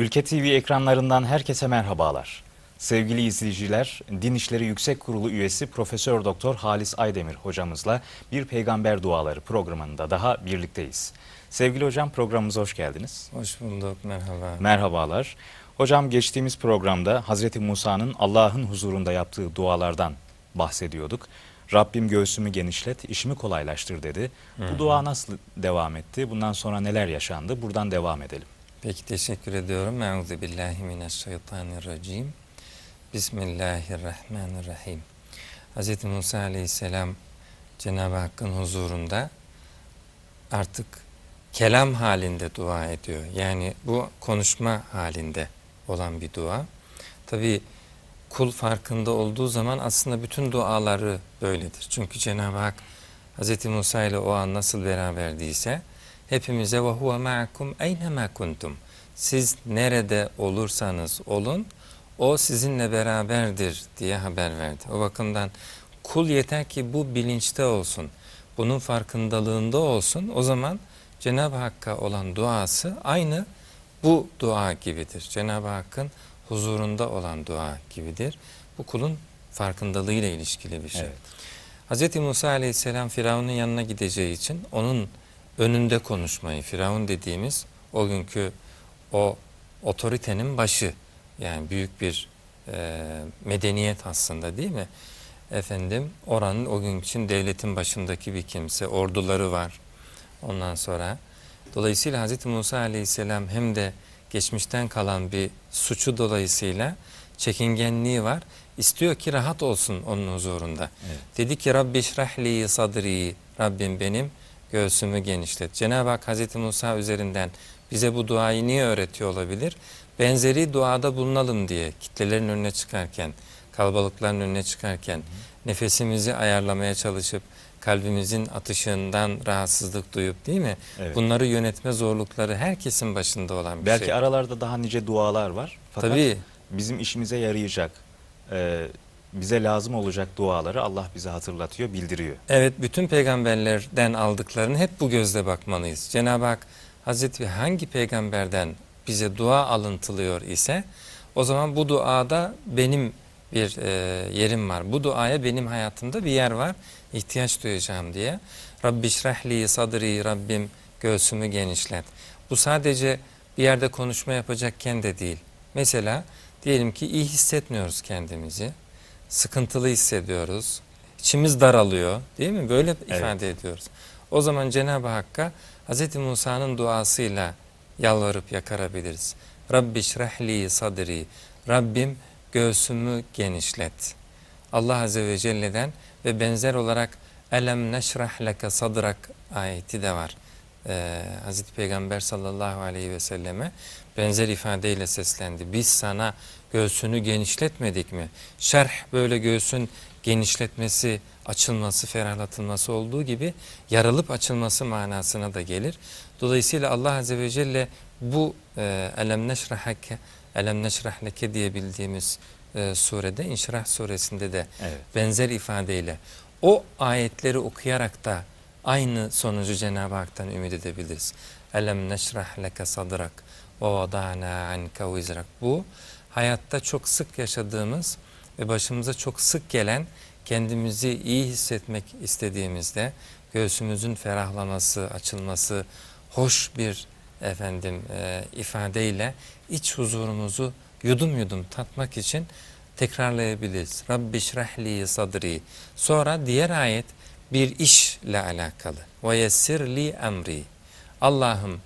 Ülke TV ekranlarından herkese merhabalar. Sevgili izleyiciler, Din İşleri Yüksek Kurulu üyesi Profesör Doktor Halis Aydemir hocamızla Bir Peygamber Duaları programında daha birlikteyiz. Sevgili hocam programımıza hoş geldiniz. Hoş bulduk, merhaba. Merhabalar. Hocam geçtiğimiz programda Hazreti Musa'nın Allah'ın huzurunda yaptığı dualardan bahsediyorduk. Rabbim göğsümü genişlet, işimi kolaylaştır dedi. Bu dua nasıl devam etti? Bundan sonra neler yaşandı? Buradan devam edelim. Peki teşekkür ediyorum. Euzu billahi mineşşeytanirracim. Bismillahirrahmanirrahim. Hz. Musa aleyhisselam Cenab-ı Hakk'ın huzurunda artık kelam halinde dua ediyor. Yani bu konuşma halinde olan bir dua. Tabi kul farkında olduğu zaman aslında bütün duaları böyledir. Çünkü Cenab-ı Hak Hz. Musa ile o an nasıl beraberdiyse hepimize ve huve ma'akum eynema kuntum. Siz nerede olursanız olun o sizinle beraberdir diye haber verdi. O bakımdan kul yeter ki bu bilinçte olsun. Bunun farkındalığında olsun. O zaman Cenab-ı Hakk'a olan duası aynı bu dua gibidir. Cenab-ı Hakk'ın huzurunda olan dua gibidir. Bu kulun farkındalığıyla ilişkili bir şey. Evet. Hz. Musa aleyhisselam Firavun'un yanına gideceği için onun önünde konuşmayı, Firavun dediğimiz o günkü o otoritenin başı yani büyük bir e, medeniyet aslında değil mi? Efendim oranın o gün için devletin başındaki bir kimse, orduları var ondan sonra. Dolayısıyla Hz. Musa aleyhisselam hem de geçmişten kalan bir suçu dolayısıyla çekingenliği var. İstiyor ki rahat olsun onun huzurunda. Evet. Dedi ki Rabbi şrahli sadri, Rabbim benim göğsümü genişlet. Cenab-ı Hak Hz. Musa üzerinden bize bu duayı niye öğretiyor olabilir? Benzeri duada bulunalım diye kitlelerin önüne çıkarken, kalabalıkların önüne çıkarken nefesimizi ayarlamaya çalışıp kalbimizin atışından rahatsızlık duyup değil mi? Evet. Bunları yönetme zorlukları herkesin başında olan bir Belki şey. aralarda daha nice dualar var. Fakat Tabii. bizim işimize yarayacak, e, bize lazım olacak duaları Allah bize hatırlatıyor, bildiriyor. Evet bütün peygamberlerden aldıklarını hep bu gözle bakmalıyız. Cenab-ı Hak Hazreti hangi peygamberden bize dua alıntılıyor ise o zaman bu duada benim bir e, yerim var. Bu duaya benim hayatımda bir yer var. ihtiyaç duyacağım diye. Rabbi şrahli sadri Rabbim göğsümü genişlet. Bu sadece bir yerde konuşma yapacakken de değil. Mesela diyelim ki iyi hissetmiyoruz kendimizi. Sıkıntılı hissediyoruz. İçimiz daralıyor değil mi? Böyle ifade ediyoruz. O zaman Cenab-ı Hakk'a Hz. Musa'nın duasıyla yalvarıp yakarabiliriz. Rabbi şrahli sadri. Rabbim göğsümü genişlet. Allah Azze ve Celle'den ve benzer olarak Elem neşrah leke sadrak ayeti de var. Ee, Hazreti Peygamber sallallahu aleyhi ve selleme benzer ifadeyle seslendi. Biz sana göğsünü genişletmedik mi? Şerh böyle göğsün genişletmesi, açılması, ferahlatılması olduğu gibi yarılıp açılması manasına da gelir. Dolayısıyla Allah Azze ve Celle bu e, Elem neşrahake Elem neşrah leke diye bildiğimiz e, surede İnşirah suresinde de Evet. benzer ifadeyle o ayetleri okuyarak da aynı sonucu Cenab-ı Hak'tan ümit edebiliriz. Elem neşrah leke sadrak ve vada'na anke vizrak. Bu hayatta çok sık yaşadığımız ve başımıza çok sık gelen kendimizi iyi hissetmek istediğimizde göğsümüzün ferahlaması, açılması, hoş bir efendim e, ifadeyle iç huzurumuzu yudum yudum tatmak için tekrarlayabiliriz. Rabbi şrahli sadri. Sonra diğer ayet bir işle alakalı. Ve yessirli emri. Allah'ım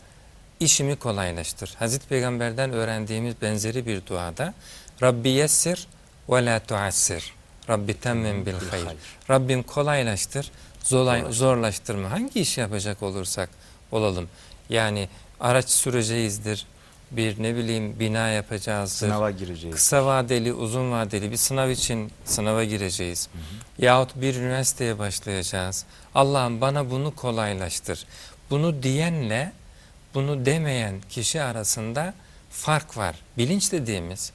işimi kolaylaştır. Hazreti Peygamber'den öğrendiğimiz benzeri bir duada Rabbi yessir ve la tuassir. Rabbi temmem bil hayr. Rabbim kolaylaştır, zorlay, zorlaştırma. Hangi iş yapacak olursak olalım. Yani araç süreceğizdir, bir ne bileyim bina yapacağızdır. Sınava gireceğiz. Kısa vadeli, uzun vadeli bir sınav için sınava gireceğiz. Yahut bir üniversiteye başlayacağız. Allah'ım bana bunu kolaylaştır. Bunu diyenle bunu demeyen kişi arasında fark var. Bilinç dediğimiz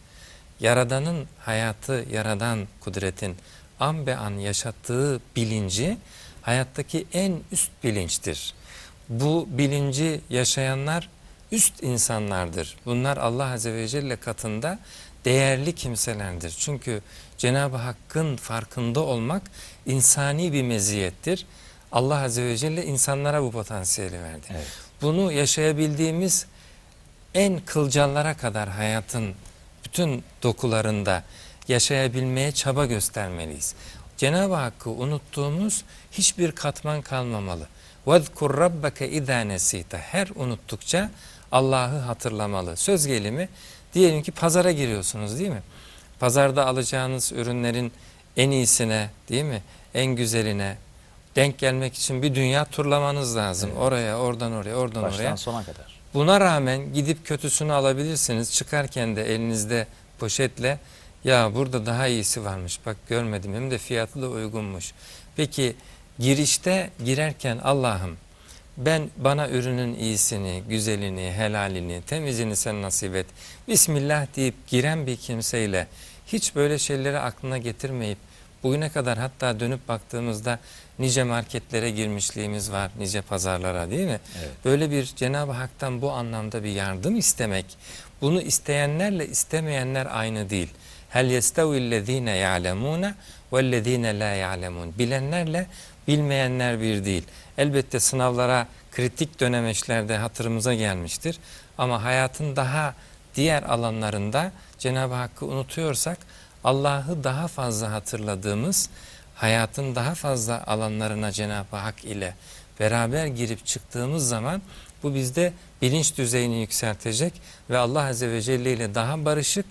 Yaradan'ın hayatı, Yaradan kudretin an be an yaşattığı bilinci hayattaki en üst bilinçtir. Bu bilinci yaşayanlar üst insanlardır. Bunlar Allah Azze ve Celle katında değerli kimselerdir. Çünkü Cenab-ı Hakk'ın farkında olmak insani bir meziyettir. Allah Azze ve Celle insanlara bu potansiyeli verdi. Evet. Bunu yaşayabildiğimiz en kılcallara kadar hayatın bütün dokularında yaşayabilmeye çaba göstermeliyiz. Cenab-ı Hakk'ı unuttuğumuz hiçbir katman kalmamalı. وَذْكُرْ رَبَّكَ اِذَا نَسِيتَ Her unuttukça Allah'ı hatırlamalı. Söz gelimi diyelim ki pazara giriyorsunuz değil mi? Pazarda alacağınız ürünlerin en iyisine değil mi? En güzeline denk gelmek için bir dünya turlamanız lazım. Evet. Oraya, oradan oraya, oradan Baştan oraya. sona kadar. Buna rağmen gidip kötüsünü alabilirsiniz. Çıkarken de elinizde poşetle ya burada daha iyisi varmış bak görmedim hem de fiyatı da uygunmuş. Peki girişte girerken Allah'ım ben bana ürünün iyisini, güzelini, helalini, temizini sen nasip et. Bismillah deyip giren bir kimseyle hiç böyle şeyleri aklına getirmeyip bugüne kadar hatta dönüp baktığımızda nice marketlere girmişliğimiz var, nice pazarlara değil mi? Evet. Böyle bir Cenab-ı Hak'tan bu anlamda bir yardım istemek, bunu isteyenlerle istemeyenler aynı değil. Hel yestevillezine ya'lemune vellezine la ya'lemun. Bilenlerle bilmeyenler bir değil. Elbette sınavlara kritik dönemeçlerde hatırımıza gelmiştir. Ama hayatın daha diğer alanlarında Cenab-ı Hakk'ı unutuyorsak Allah'ı daha fazla hatırladığımız, hayatın daha fazla alanlarına Cenab-ı Hak ile beraber girip çıktığımız zaman bu bizde bilinç düzeyini yükseltecek ve Allah Azze ve Celle ile daha barışık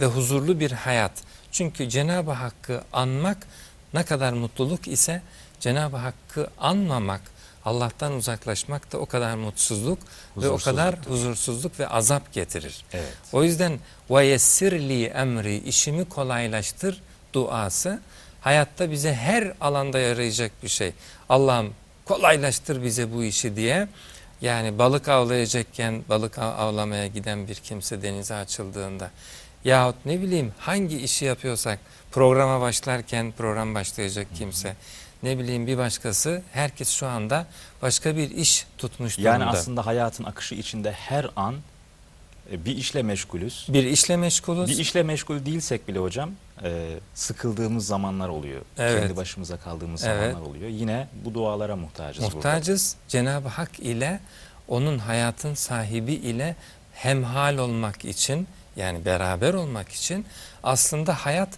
ve huzurlu bir hayat. Çünkü Cenab-ı Hakk'ı anmak ne kadar mutluluk ise Cenab-ı Hakk'ı anmamak, Allah'tan uzaklaşmak da o kadar mutsuzluk ve o kadar huzursuzluk ve azap getirir. Evet. O yüzden vayessirli emri işimi kolaylaştır duası hayatta bize her alanda yarayacak bir şey. Allah'ım kolaylaştır bize bu işi diye. Yani balık avlayacakken balık avlamaya giden bir kimse denize açıldığında yahut ne bileyim hangi işi yapıyorsak programa başlarken program başlayacak kimse ne bileyim bir başkası herkes şu anda başka bir iş tutmuş durumda. Yani aslında hayatın akışı içinde her an e, bir işle meşgulüz. bir işle meşgulüz. Bir işle meşgul değilsek bile hocam e, sıkıldığımız zamanlar oluyor. Evet. Kendi başımıza kaldığımız Evet. zamanlar oluyor. Yine bu dualara muhtacız burada. Muhtacız Cenab-ı Hak ile onun hayatın sahibi ile hemhal olmak için yani beraber olmak için aslında hayat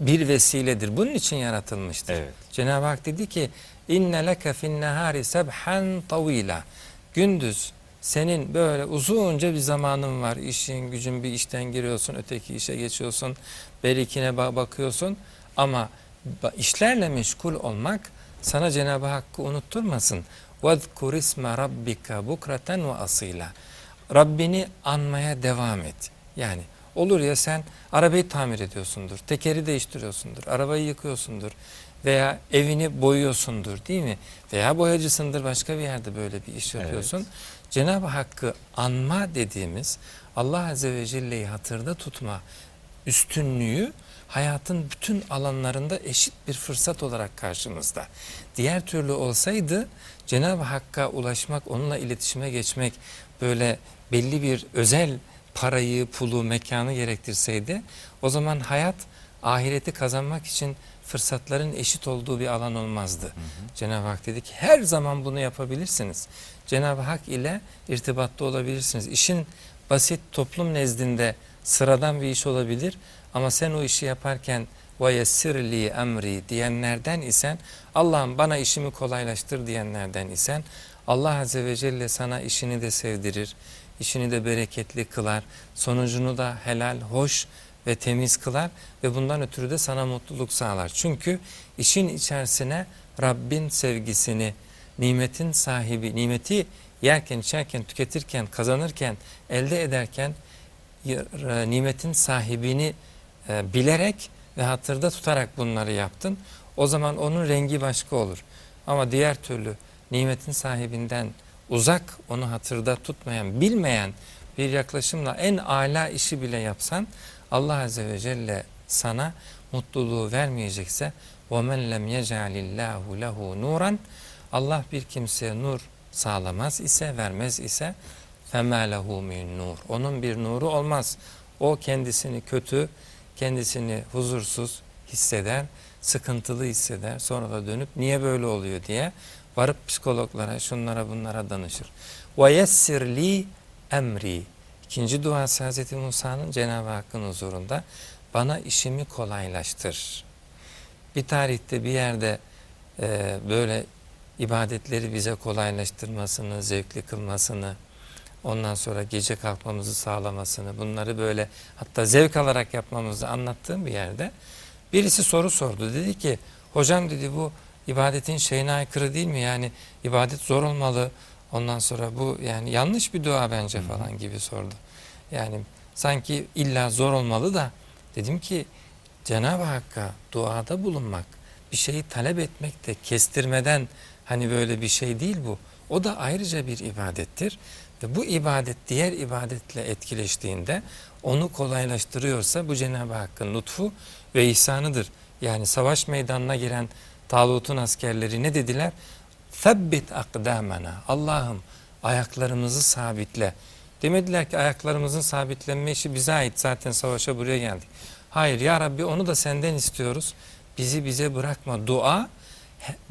bir vesiledir. Bunun için yaratılmıştır. Evet. Cenab-ı Hak dedi ki inne leke fin nehari sebhan tavila. Gündüz senin böyle uzunca bir zamanın var. İşin gücün bir işten giriyorsun, öteki işe geçiyorsun, berikine ba- bakıyorsun ama ba- işlerle meşgul olmak sana Cenab-ı Hakk'ı unutturmasın. وَذْكُرِ اسْمَ رَبِّكَ بُكْرَةً وَأَصِيلًا Rabbini anmaya devam et. Yani olur ya sen arabayı tamir ediyorsundur, tekeri değiştiriyorsundur, arabayı yıkıyorsundur veya evini boyuyorsundur değil mi? Veya boyacısındır başka bir yerde böyle bir iş yapıyorsun. Cenab-ı Hakk'ı anma dediğimiz Allah Azze ve Celle'yi hatırda tutma üstünlüğü hayatın bütün alanlarında eşit bir fırsat olarak karşımızda. Diğer türlü olsaydı Cenab-ı Hakk'a ulaşmak, onunla iletişime geçmek böyle belli bir özel parayı, pulu, mekanı gerektirseydi o zaman hayat ahireti kazanmak için fırsatların eşit olduğu bir alan olmazdı. Cenab-ı Hak dedi ki her zaman bunu yapabilirsiniz. Cenab-ı Hak ile irtibatta olabilirsiniz. İşin basit toplum nezdinde sıradan bir iş olabilir ama sen o işi yaparken veyessirli emri diyenlerden isen Allah'ım bana işimi kolaylaştır diyenlerden isen Allah Azze ve Celle sana işini de sevdirir işini de bereketli kılar, sonucunu da helal, hoş ve temiz kılar ve bundan ötürü de sana mutluluk sağlar. Çünkü işin içerisine Rabbin sevgisini, nimetin sahibi, nimeti yerken, içerken, tüketirken, kazanırken, elde ederken e, nimetin sahibini e, bilerek ve hatırda tutarak bunları yaptın. O zaman onun rengi başka olur. Ama diğer türlü nimetin sahibinden uzak, onu hatırda tutmayan, bilmeyen bir yaklaşımla en âlâ işi bile yapsan Allah Azze ve Celle sana mutluluğu vermeyecekse وَمَنْ لَمْ يَجَعَلِ اللّٰهُ لَهُ نُورًا Allah bir kimseye nur sağlamaz ise, vermez ise فَمَا لَهُ مِنْ nur. Onun bir nuru olmaz. O kendisini kötü, kendisini huzursuz hisseder, sıkıntılı hisseder. Sonra da dönüp niye böyle oluyor diye varıp psikologlara, şunlara bunlara danışır. Ve yessirli emri. İkinci duası Hz. Musa'nın Cenab-ı Hakk'ın huzurunda bana işimi kolaylaştır. Bir tarihte bir yerde e, böyle ibadetleri bize kolaylaştırmasını, zevkli kılmasını, ondan sonra gece kalkmamızı sağlamasını, bunları böyle hatta zevk alarak yapmamızı anlattığım bir yerde birisi soru sordu. Dedi ki hocam dedi bu ibadetin şeyine aykırı değil mi? Yani ibadet zor olmalı. Ondan sonra bu yani yanlış bir dua bence falan gibi sordu. Yani sanki illa zor olmalı da dedim ki Cenab-ı Hakk'a duada bulunmak, bir şeyi talep etmek de kestirmeden hani böyle bir şey değil bu. O da ayrıca bir ibadettir. Ve bu ibadet diğer ibadetle etkileştiğinde onu kolaylaştırıyorsa bu Cenab-ı Hakk'ın lütfu ve ihsanıdır. Yani savaş meydanına giren Talut'un askerleri ne dediler? Febbit akdamena. Allah'ım ayaklarımızı sabitle. Demediler ki ayaklarımızın sabitlenme işi bize ait. Zaten savaşa buraya geldik. Hayır ya Rabbi onu da senden istiyoruz. Bizi bize bırakma. Dua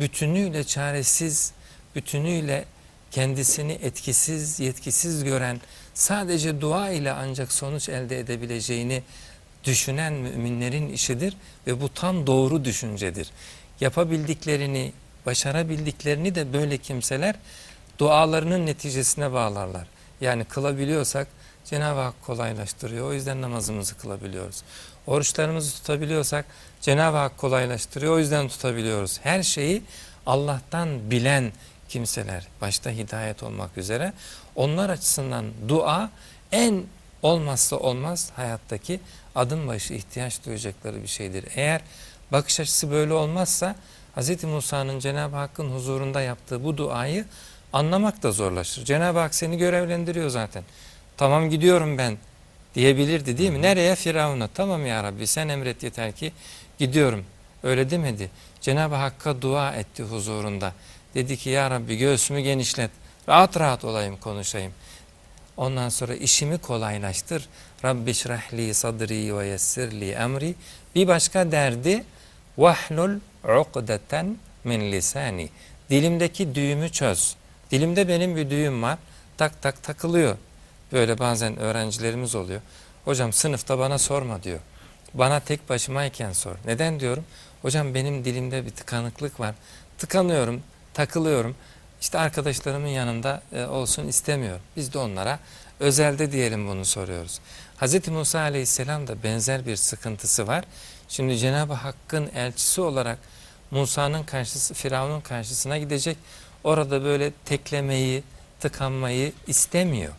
bütünüyle çaresiz, bütünüyle kendisini etkisiz, yetkisiz gören, sadece dua ile ancak sonuç elde edebileceğini düşünen müminlerin işidir ve bu tam doğru düşüncedir. Yapabildiklerini, başarabildiklerini de böyle kimseler dualarının neticesine bağlarlar. Yani kılabiliyorsak Cenab-ı Hak kolaylaştırıyor. O yüzden namazımızı kılabiliyoruz. Oruçlarımızı tutabiliyorsak Cenab-ı Hak kolaylaştırıyor. O yüzden tutabiliyoruz. Her şeyi Allah'tan bilen kimseler, başta hidayet olmak üzere onlar açısından dua en olmazsa olmaz hayattaki adım başı ihtiyaç duyacakları bir şeydir. Eğer bakış açısı böyle olmazsa Hz. Musa'nın Cenab-ı Hakk'ın huzurunda yaptığı bu duayı anlamak da zorlaşır. Cenab-ı Hak seni görevlendiriyor zaten. Tamam gidiyorum ben diyebilirdi değil mi? Nereye? Firavun'a. Tamam ya Rabbi sen emret yeter ki gidiyorum. Öyle demedi. Cenab-ı Hakk'a dua etti huzurunda. Dedi ki ya Rabbi göğsümü genişlet. Rahat rahat olayım konuşayım. Ondan sonra işimi kolaylaştır. Rabbi şrahli sadri ve yessirli emri. Bir başka derdi vahlul uqdeten min lisani. Dilimdeki düğümü çöz. Dilimde benim bir düğüm var. Tak tak takılıyor. Böyle bazen öğrencilerimiz oluyor. Hocam sınıfta bana sorma diyor. Bana tek başımayken sor. Neden diyorum? Hocam benim dilimde bir tıkanıklık var. Tıkanıyorum, takılıyorum. İşte arkadaşlarımın yanında e, olsun istemiyorum. Biz de onlara özelde diyelim bunu soruyoruz. Hz. Musa aleyhisselam da benzer bir sıkıntısı var. Şimdi Cenab-ı Hakk'ın elçisi olarak Musa'nın karşısı, Firavun'un karşısına gidecek. Orada böyle teklemeyi, tıkanmayı istemiyor.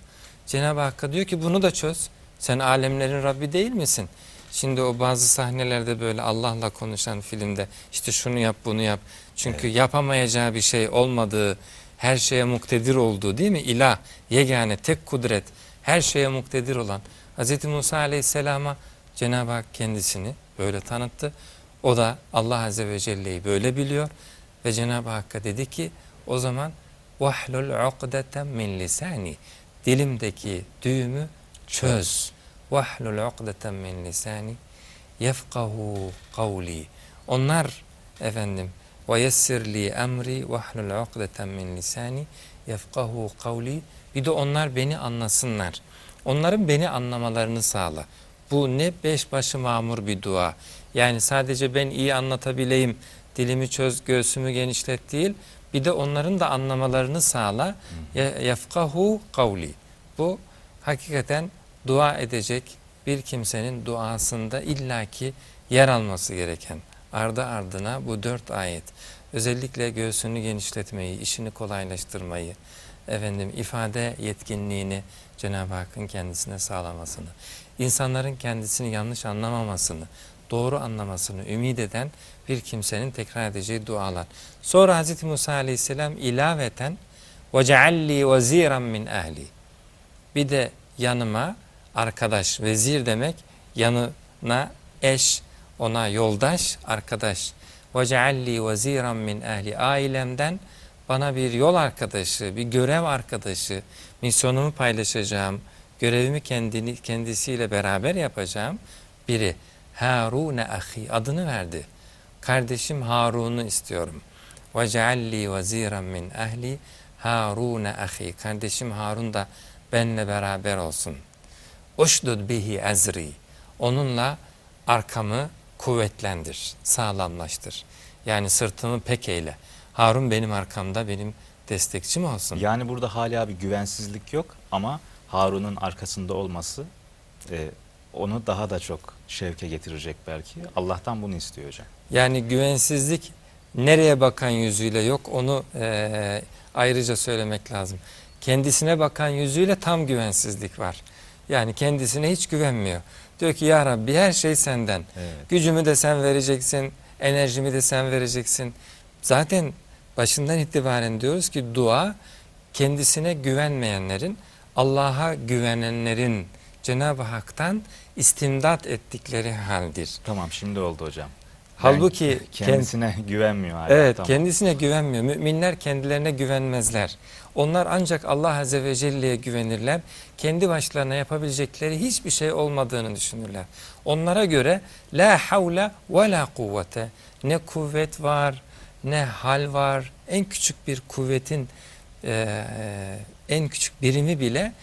Cenab-ı Hakk'a diyor ki bunu da çöz. Sen alemlerin Rabbi değil misin? Şimdi o bazı sahnelerde böyle Allah'la konuşan filmde işte şunu yap bunu yap. Çünkü evet. yapamayacağı bir şey olmadığı, her şeye muktedir olduğu değil mi? İlah, yegane, tek kudret, her şeye muktedir olan Hz. Musa Aleyhisselam'a Cenab-ı Hak kendisini böyle tanıttı. O da Allah Azze ve Celle'yi böyle biliyor ve Cenab-ı Hakk'a dedi ki o zaman vahlul uqdeten min lisani dilimdeki düğümü çöz. Vahlul uqdeten min lisani yefkahu kavli. Onlar efendim ve yessirli emri vahlul uqdeten min lisani yefkahu kavli. Bir de onlar beni anlasınlar. Onların beni anlamalarını sağla. Bu ne beş başı mamur bir dua. Yani sadece ben iyi anlatabileyim, dilimi çöz, göğsümü genişlet değil. Bir de onların da anlamalarını sağla. Yefkahu kavli. Bu hakikaten dua edecek bir kimsenin duasında illaki yer alması gereken ardı ardına bu dört ayet özellikle göğsünü genişletmeyi, işini kolaylaştırmayı, efendim ifade yetkinliğini Cenab-ı Hakk'ın kendisine sağlamasını, insanların kendisini yanlış anlamamasını, doğru anlamasını ümit eden bir kimsenin tekrar edeceği dualar. Sonra Hz. Musa aleyhisselam ilaveten وَجَعَلِّي وَزِيرًا min ehli. Bir de yanıma arkadaş, vezir demek yanına eş, ona yoldaş, arkadaş. وَجَعَلِّي وَزِيرًا min ehli. Ailemden bana bir yol arkadaşı, bir görev arkadaşı, misyonumu paylaşacağım, görevimi kendini, kendisiyle beraber yapacağım biri. Harune ahi adını verdi. Kardeşim Harun'u istiyorum. Ve cealli veziran min ehli Harune ahi. Kardeşim Harun da benle beraber olsun. Uşdud bihi ezri. Onunla arkamı kuvvetlendir, sağlamlaştır. Yani sırtımı pek eyle. Harun benim arkamda benim destekçim olsun. Yani burada hala bir güvensizlik yok ama Harun'un arkasında olması e, onu daha da çok şevke getirecek belki. Allah'tan bunu istiyor hocam. Yani güvensizlik nereye bakan yüzüyle yok onu eee, ayrıca söylemek lazım. Kendisine bakan yüzüyle tam güvensizlik var. Yani kendisine hiç güvenmiyor. Diyor ki ya Rabbi her şey senden. Evet. Gücümü de sen vereceksin, enerjimi de sen vereceksin. Zaten başından itibaren diyoruz ki dua kendisine güvenmeyenlerin, Allah'a güvenenlerin Cenab-ı Hak'tan istimdat ettikleri haldir. Tamam şimdi oldu hocam. Halbuki Ben kendisine güvenmiyor hala. Evet tamam. kendisine güvenmiyor. Müminler kendilerine güvenmezler. Onlar ancak Allah Azze ve Celle'ye güvenirler. Kendi başlarına yapabilecekleri hiçbir şey olmadığını düşünürler. Onlara göre la havle ve la kuvvete ne kuvvet var ne hal var. En küçük bir kuvvetin e, en küçük birimi bile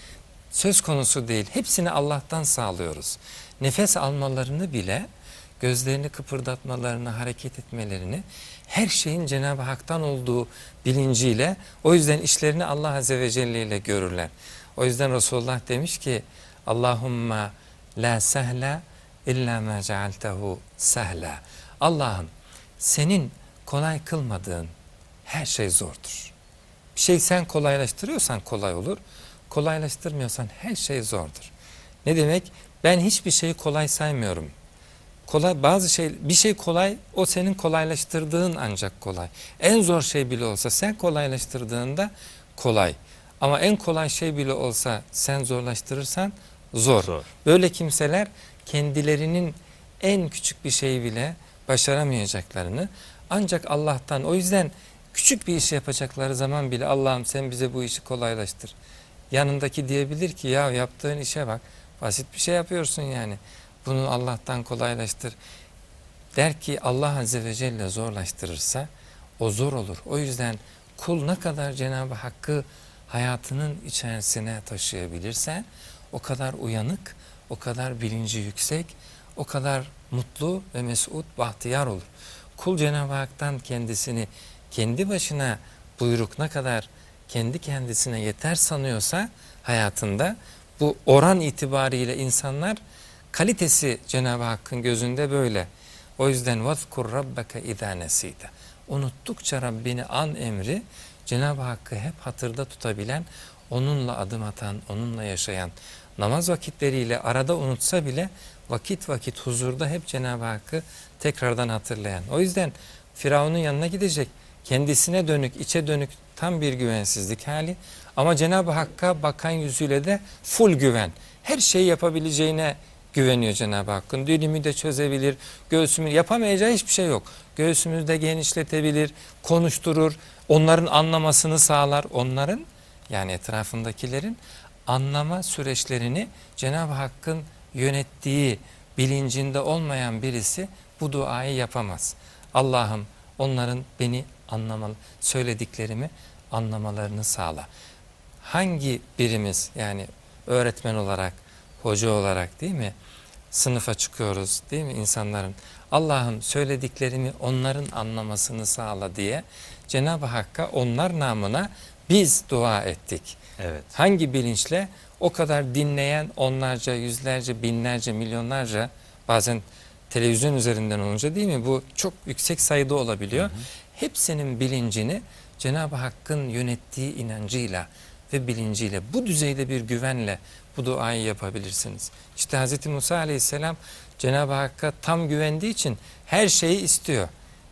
söz konusu değil. Hepsini Allah'tan sağlıyoruz. Nefes almalarını bile gözlerini kıpırdatmalarını, hareket etmelerini her şeyin Cenab-ı Hak'tan olduğu bilinciyle o yüzden işlerini Allah Azze ve Celle ile görürler. O yüzden Resulullah demiş ki Allahumma la sehla illa ma cealtehu sehla. Allah'ım senin kolay kılmadığın her şey zordur. Bir şey sen kolaylaştırıyorsan kolay olur. Kolaylaştırmıyorsan her şey zordur. Ne demek? Ben hiçbir şeyi kolay saymıyorum. Kolay bazı şey bir şey kolay o senin kolaylaştırdığın ancak kolay. En zor şey bile olsa sen kolaylaştırdığında kolay. Ama en kolay şey bile olsa sen zorlaştırırsan zor. Zor. Böyle kimseler kendilerinin en küçük bir şeyi bile başaramayacaklarını ancak Allah'tan o yüzden küçük bir iş yapacakları zaman bile Allah'ım sen bize bu işi kolaylaştır. Yanındaki diyebilir ki ya yaptığın işe bak basit bir şey yapıyorsun yani bunu Allah'tan kolaylaştır. Der ki Allah Azze ve Celle zorlaştırırsa o zor olur. O yüzden kul ne kadar Cenab-ı Hakk'ı hayatının içerisine taşıyabilirse o kadar uyanık, o kadar bilinci yüksek, o kadar mutlu ve mesut, bahtiyar olur. Kul Cenab-ı Hak'tan kendisini kendi başına buyruk ne kadar kendi kendisine yeter sanıyorsa hayatında bu oran itibariyle insanlar kalitesi Cenab-ı Hakk'ın gözünde böyle. O yüzden vazkur rabbeke izâ nesîte. Unuttukça Rabbini an emri Cenab-ı Hakk'ı hep hatırda tutabilen, onunla adım atan, onunla yaşayan, namaz vakitleriyle arada unutsa bile vakit vakit huzurda hep Cenab-ı Hakk'ı tekrardan hatırlayan. O yüzden Firavun'un yanına gidecek, kendisine dönük, içe dönük tam bir güvensizlik hali ama Cenab-ı Hakk'a bakan yüzüyle de full güven. Her şeyi yapabileceğine güveniyor Cenab-ı Hakk'ın. Dilimi de çözebilir, göğsümü yapamayacağı hiçbir şey yok. Göğsümüzü de genişletebilir, konuşturur, onların anlamasını sağlar. Onların yani etrafındakilerin anlama süreçlerini Cenab-ı Hakk'ın yönettiği bilincinde olmayan birisi bu duayı yapamaz. Allah'ım onların beni anlamalı, söylediklerimi anlamalarını sağla. Hangi birimiz yani öğretmen olarak, hoca olarak değil mi? Sınıfa çıkıyoruz değil mi insanların? Allah'ım söylediklerimi onların anlamasını sağla diye Cenab-ı Hakk'a onlar namına biz dua ettik. Evet. Hangi bilinçle? O kadar dinleyen onlarca, yüzlerce, binlerce, milyonlarca bazen televizyon üzerinden olunca değil mi? Bu çok yüksek sayıda olabiliyor. Hepsinin bilincini Cenab-ı Hakk'ın yönettiği inancıyla ve bilinciyle bu düzeyde bir güvenle bu duayı yapabilirsiniz. İşte Hz. Musa aleyhisselam Cenab-ı Hakk'a tam güvendiği için her şeyi istiyor.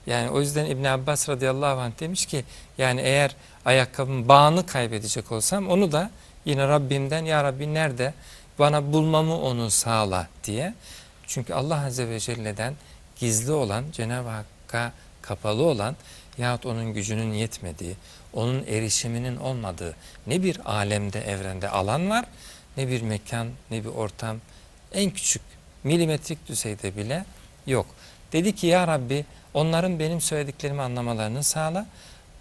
Yani o yüzden İbn Abbas radıyallahu anh demiş ki yani eğer ayakkabımın bağını kaybedecek olsam onu da yine Rabbimden ya Rabbi nerede bana bulmamı onu sağla diye. Çünkü Allah Azze ve Celle'den gizli olan Cenab-ı Hakk'a kapalı olan yahut onun gücünün yetmediği, onun erişiminin olmadığı ne bir alemde, evrende alan var, ne bir mekan, ne bir ortam, en küçük milimetrik düzeyde bile yok. Dedi ki ya Rabbi onların benim söylediklerimi anlamalarını sağla.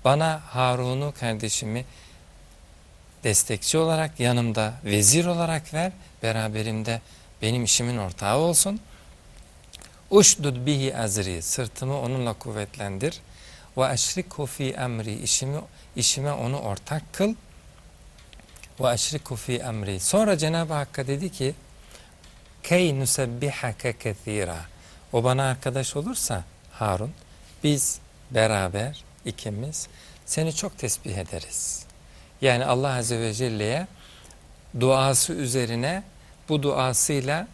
Bana Harun'u kardeşimi destekçi olarak yanımda vezir olarak ver. Beraberimde benim işimin ortağı olsun. Uşdud bihi azri sırtımı onunla kuvvetlendir. Ve eşrikhu fi emri işimi, işime onu ortak kıl. Ve eşrikhu fi emri. Sonra Cenab-ı Hakk'a dedi ki Key nusebbihake kethira. O bana arkadaş olursa Harun biz beraber ikimiz seni çok tesbih ederiz. Yani Allah Azze ve Celle'ye duası üzerine bu duasıyla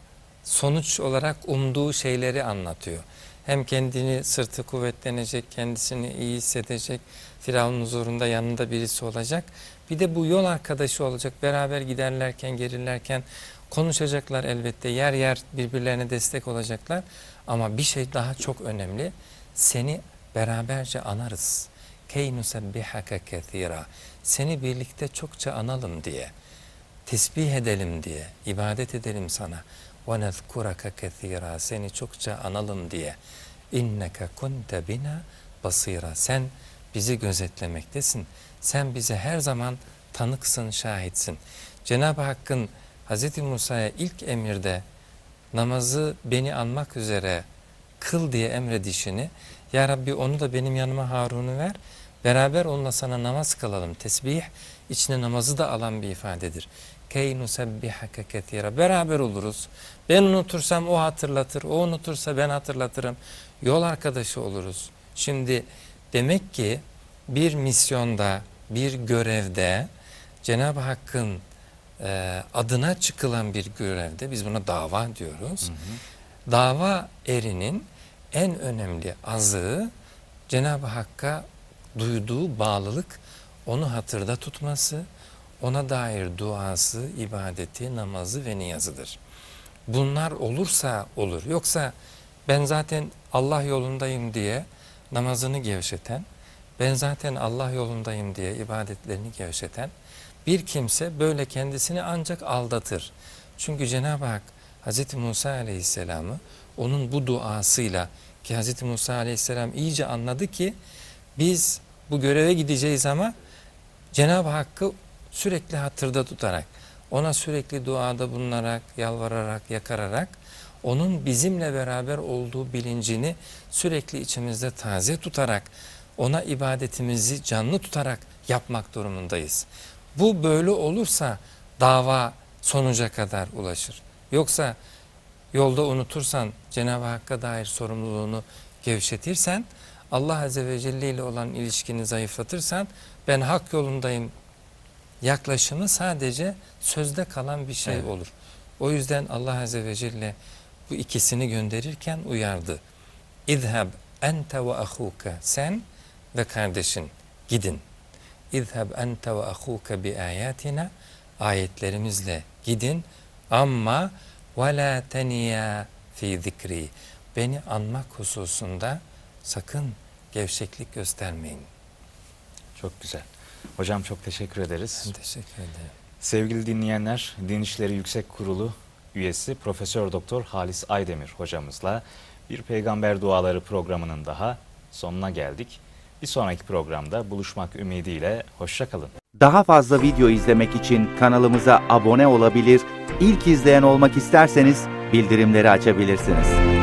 sonuç olarak umduğu şeyleri anlatıyor. Hem kendini sırtı kuvvetlenecek, kendisini iyi hissedecek, Firavun'un huzurunda yanında birisi olacak. Bir de bu yol arkadaşı olacak. Beraber giderlerken, gelirlerken konuşacaklar elbette. Yer yer birbirlerine destek olacaklar. Ama bir şey daha çok önemli. Seni beraberce anarız. Key nusebbihake kethira. Seni birlikte çokça analım diye. Tesbih edelim diye. ibadet edelim sana. Ve nezkurake kethira. Seni çokça analım diye. İnneke kunte bina basira. Sen bizi gözetlemektesin. Sen bize her zaman tanıksın, şahitsin. Cenab-ı Hakk'ın Hz. Musa'ya ilk emirde namazı beni anmak üzere kıl diye emredişini Ya Rabbi onu da benim yanıma Harun'u ver. Beraber onunla sana namaz kılalım. Tesbih içine namazı da alan bir ifadedir. Key nusebbihake ketira. Beraber oluruz. Ben unutursam o hatırlatır. O unutursa ben hatırlatırım. Yol arkadaşı oluruz. Şimdi demek ki bir misyonda, bir görevde Cenab-ı Hakk'ın e, adına çıkılan bir görevde biz buna dava diyoruz. Hı hı. Dava erinin en önemli azığı Cenab-ı Hakk'a duyduğu bağlılık onu hatırda tutması, ona dair duası, ibadeti, namazı ve niyazıdır. Bunlar olursa olur. Yoksa ben zaten Allah yolundayım diye namazını gevşeten, ben zaten Allah yolundayım diye ibadetlerini gevşeten bir kimse böyle kendisini ancak aldatır. Çünkü Cenab-ı Hak Hz. Musa Aleyhisselam'ı onun bu duasıyla ki Hz. Musa Aleyhisselam iyice anladı ki biz bu göreve gideceğiz ama Cenab-ı Hakk'ı sürekli hatırda tutarak, ona sürekli duada bulunarak, yalvararak, yakararak onun bizimle beraber olduğu bilincini sürekli içimizde taze tutarak, ona ibadetimizi canlı tutarak yapmak durumundayız. Bu böyle olursa dava sonuca kadar ulaşır. Yoksa yolda unutursan, Cenab-ı Hakk'a dair sorumluluğunu gevşetirsen, Allah Azze ve Celle ile olan ilişkini zayıflatırsan, ben hak yolundayım yaklaşımı sadece sözde kalan bir şey evet. olur. O yüzden Allah Azze ve Celle bu ikisini gönderirken uyardı. İzheb ente ve ahuke sen ve kardeşin gidin. İzheb ente ve ahuke bi ayatina ayetlerimizle gidin ama ve la teniya fi zikri beni anmak hususunda sakın gevşeklik göstermeyin. Çok güzel. Hocam çok teşekkür ederiz. Ben teşekkür ederim. Sevgili dinleyenler, Din İşleri Yüksek Kurulu üyesi Profesör Doktor Halis Aydemir hocamızla bir peygamber duaları programının daha sonuna geldik. Bir sonraki programda buluşmak ümidiyle hoşçakalın. Daha fazla video izlemek için kanalımıza abone olabilir, ilk izleyen olmak isterseniz bildirimleri açabilirsiniz.